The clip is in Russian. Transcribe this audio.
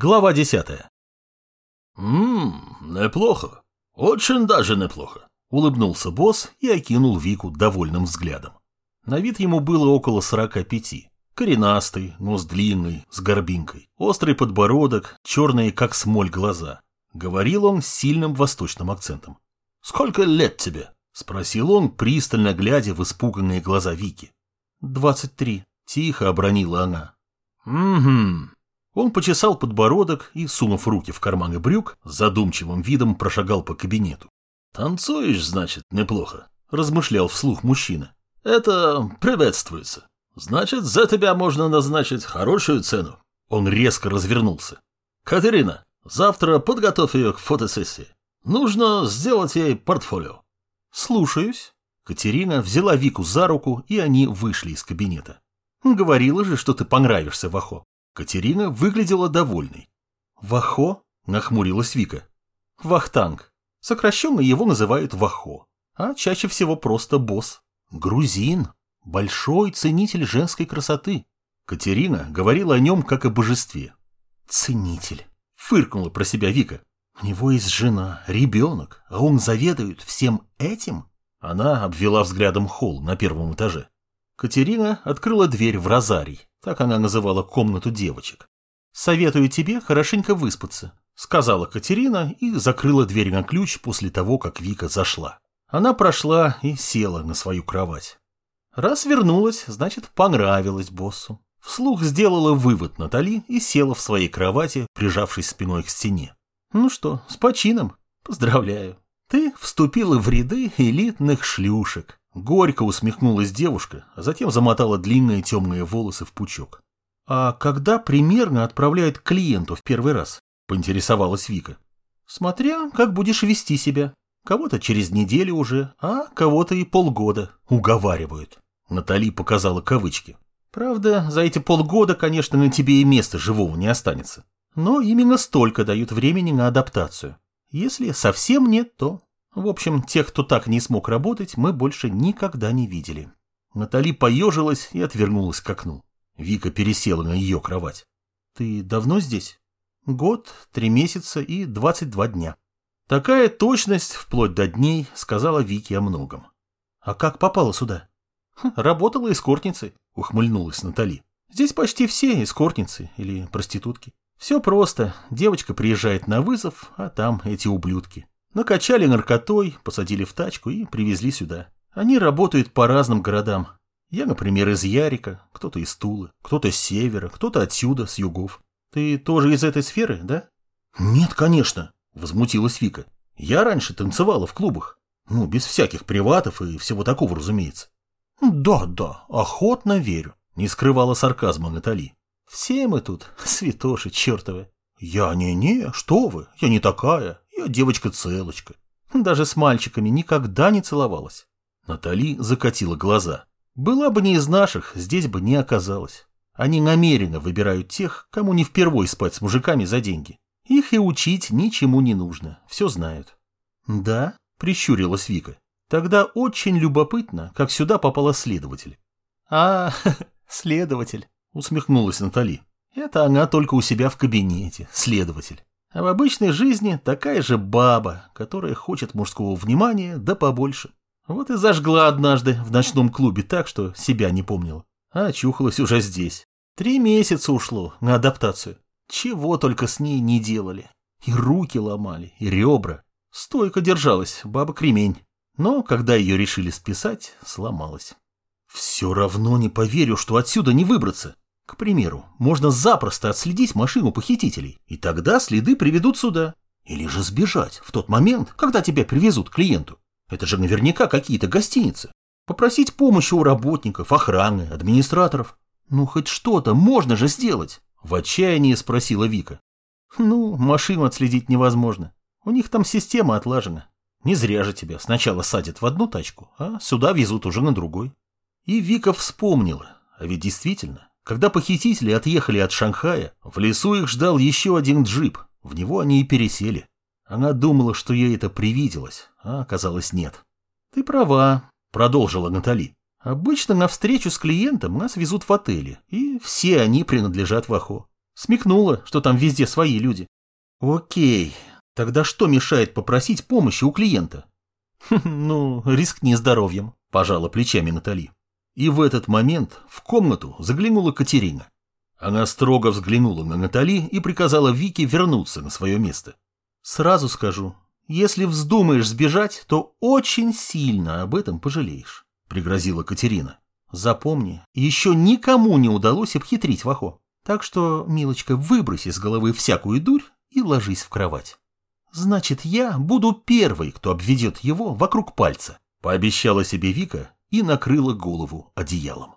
Глава десятая. «Ммм, неплохо. Очень даже неплохо», — улыбнулся босс и окинул Вику довольным взглядом. На вид ему было около сорока пяти. Коренастый, нос длинный, с горбинкой, острый подбородок, черные, как смоль, глаза. Говорил он с сильным восточным акцентом. «Сколько лет тебе?» — спросил он, пристально глядя в испуганные глаза Вики. «Двадцать три», — тихо обронила она. «Угу», он почесал подбородок и, сунув руки в карманы брюк, задумчивым видом прошагал по кабинету. «Танцуешь, значит, неплохо», — размышлял вслух мужчина. «Это приветствуется. Значит, за тебя можно назначить хорошую цену». Он резко развернулся. «Катерина, завтра подготовь ее к фотосессии. Нужно сделать ей портфолио». «Слушаюсь». Катерина взяла Вику за руку, и они вышли из кабинета. «Говорила же, что ты понравишься, Вахо». Катерина выглядела довольной. «Вахо?» – нахмурилась Вика. «Вахтанг. Сокращенно его называют Вахо, а чаще всего просто босс. Грузин. Большой ценитель женской красоты». Катерина говорила о нем как о божестве. «Ценитель», – фыркнула про себя Вика. «У него есть жена, ребенок, а он заведует всем этим?» Она обвела взглядом холл на первом этаже. Катерина открыла дверь в розарий. Так она называла комнату девочек. «Советую тебе хорошенько выспаться», — сказала Катерина и закрыла дверь на ключ после того, как Вика зашла. Она прошла и села на свою кровать. Раз вернулась, значит, понравилось боссу. Вслух сделала вывод Натали и села в своей кровати, прижавшись спиной к стене. «Ну что, с почином? Поздравляю. Ты вступила в ряды элитных шлюшек. Горько усмехнулась девушка, а затем замотала длинные темные волосы в пучок. «А когда примерно отправляют клиенту в первый раз?» – поинтересовалась Вика. «Смотря, как будешь вести себя. Кого-то через неделю уже, а кого-то и полгода уговаривают». Натали показала кавычки. «Правда, за эти полгода, конечно, на тебе и места живого не останется. Но именно столько дают времени на адаптацию. Если совсем нет, то в общем, тех, кто так не смог работать, мы больше никогда не видели. Натали поежилась и отвернулась к окну. Вика пересела на ее кровать. «Ты давно здесь?» «Год, три месяца и двадцать два дня». Такая точность, вплоть до дней, сказала Вике о многом. «А как попала сюда?» «Хм, «Работала эскортницей», — ухмыльнулась Натали. «Здесь почти все эскортницы или проститутки. Все просто. Девочка приезжает на вызов, а там эти ублюдки. Накачали наркотой, посадили в тачку и привезли сюда. Они работают по разным городам. Я, например, из Ярика, кто-то из Тулы, кто-то с севера, кто-то отсюда, с югов. Ты тоже из этой сферы, да? Нет, конечно, возмутилась Вика. Я раньше танцевала в клубах. Ну, без всяких приватов и всего такого, разумеется. Да, да, охотно верю, не скрывала сарказма Натали. Все мы тут святоши чертовы. Я не-не, что вы, я не такая, я девочка-целочка. Даже с мальчиками никогда не целовалась. Натали закатила глаза. Была бы не из наших, здесь бы не оказалась. Они намеренно выбирают тех, кому не впервой спать с мужиками за деньги. Их и учить ничему не нужно, все знают. Да, прищурилась Вика. Тогда очень любопытно, как сюда попала следователь. А, следователь, усмехнулась Натали. Это она только у себя в кабинете, следователь. А в обычной жизни такая же баба, которая хочет мужского внимания, да побольше. Вот и зажгла однажды в ночном клубе так, что себя не помнила. А очухалась уже здесь. Три месяца ушло на адаптацию. Чего только с ней не делали. И руки ломали, и ребра. Стойко держалась баба-кремень. Но когда ее решили списать, сломалась. Все равно не поверю, что отсюда не выбраться. К примеру, можно запросто отследить машину похитителей, и тогда следы приведут сюда. Или же сбежать в тот момент, когда тебя привезут к клиенту. Это же наверняка какие-то гостиницы. Попросить помощи у работников, охраны, администраторов. Ну, хоть что-то можно же сделать. В отчаянии спросила Вика. Ну, машину отследить невозможно. У них там система отлажена. Не зря же тебя сначала садят в одну тачку, а сюда везут уже на другой. И Вика вспомнила. А ведь действительно, когда похитители отъехали от Шанхая, в лесу их ждал еще один джип. В него они и пересели. Она думала, что ей это привиделось, а оказалось нет. «Ты права», — продолжила Натали. «Обычно на встречу с клиентом нас везут в отеле, и все они принадлежат Вахо. Смекнула, что там везде свои люди. Окей, тогда что мешает попросить помощи у клиента? Ну, рискни здоровьем, пожала плечами Натали. И в этот момент в комнату заглянула Катерина. Она строго взглянула на Натали и приказала Вике вернуться на свое место. «Сразу скажу, если вздумаешь сбежать, то очень сильно об этом пожалеешь», — пригрозила Катерина. «Запомни, еще никому не удалось обхитрить Вахо. Так что, милочка, выбрось из головы всякую дурь и ложись в кровать. Значит, я буду первой, кто обведет его вокруг пальца», — пообещала себе Вика и накрыла голову одеялом.